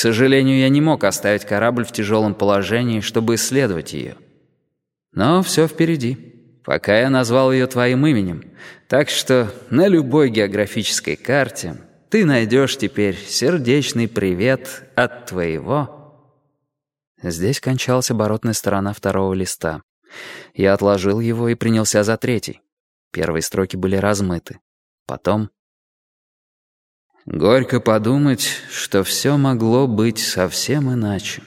сожалению, я не мог оставить корабль в тяжелом положении, чтобы исследовать ее. Но все впереди, пока я назвал ее твоим именем. Так что на любой географической карте ты найдешь теперь сердечный привет от твоего... Здесь кончалась оборотная сторона второго листа. Я отложил его и принялся за третий. Первые строки были размыты. Потом... Горько подумать, что все могло быть совсем иначе.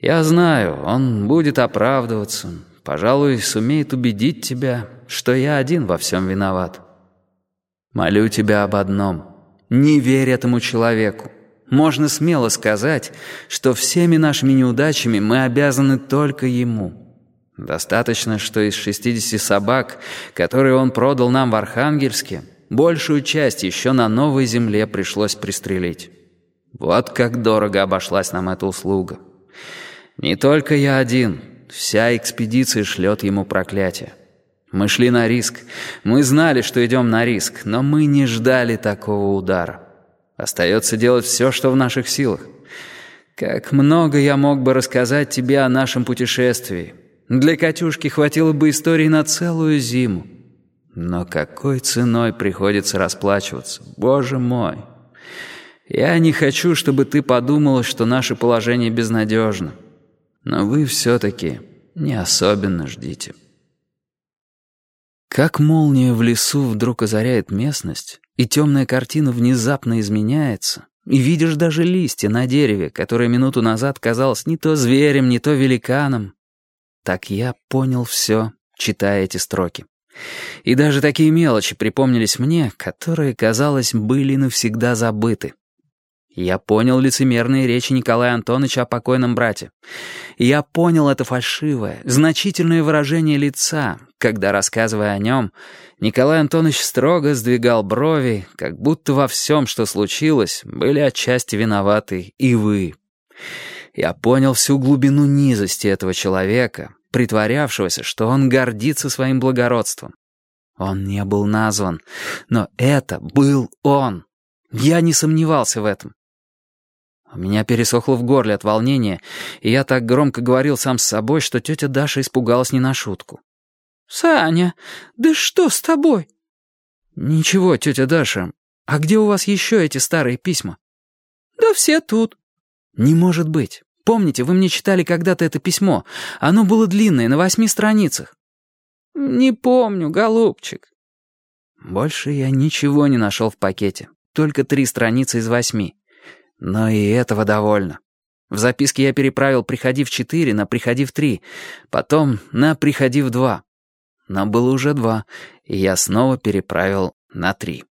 Я знаю, он будет оправдываться, пожалуй, сумеет убедить тебя, что я один во всем виноват. Молю тебя об одном. Не верь этому человеку. Можно смело сказать, что всеми нашими неудачами мы обязаны только ему. Достаточно, что из 60 собак, которые он продал нам в Архангельске, большую часть еще на новой земле пришлось пристрелить. Вот как дорого обошлась нам эта услуга. Не только я один, вся экспедиция шлет ему проклятие. Мы шли на риск. Мы знали, что идем на риск, но мы не ждали такого удара. Остается делать все, что в наших силах. Как много я мог бы рассказать тебе о нашем путешествии. Для Катюшки хватило бы истории на целую зиму. Но какой ценой приходится расплачиваться, боже мой. Я не хочу, чтобы ты подумала, что наше положение безнадежно. Но вы все-таки не особенно ждите. Как молния в лесу вдруг озаряет местность, и темная картина внезапно изменяется, и видишь даже листья на дереве, которое минуту назад казалось не то зверем, не то великаном. Так я понял все, читая эти строки. И даже такие мелочи припомнились мне, которые, казалось, были навсегда забыты. Я понял лицемерные речи Николая Антоновича о покойном брате. Я понял это фальшивое, значительное выражение лица, когда, рассказывая о нем, Николай Антонович строго сдвигал брови, как будто во всем, что случилось, были отчасти виноваты и вы. Я понял всю глубину низости этого человека, притворявшегося, что он гордится своим благородством. Он не был назван, но это был он. Я не сомневался в этом. У меня пересохло в горле от волнения, и я так громко говорил сам с собой, что тетя Даша испугалась не на шутку. «Саня, да что с тобой?» «Ничего, тетя Даша. А где у вас еще эти старые письма?» «Да все тут». «Не может быть. Помните, вы мне читали когда-то это письмо? Оно было длинное, на восьми страницах». «Не помню, голубчик». Больше я ничего не нашел в пакете. Только три страницы из восьми. Но и этого довольно. В записке я переправил «приходи в четыре» на «приходи в три», потом на «приходи в два». Но было уже два, и я снова переправил на три.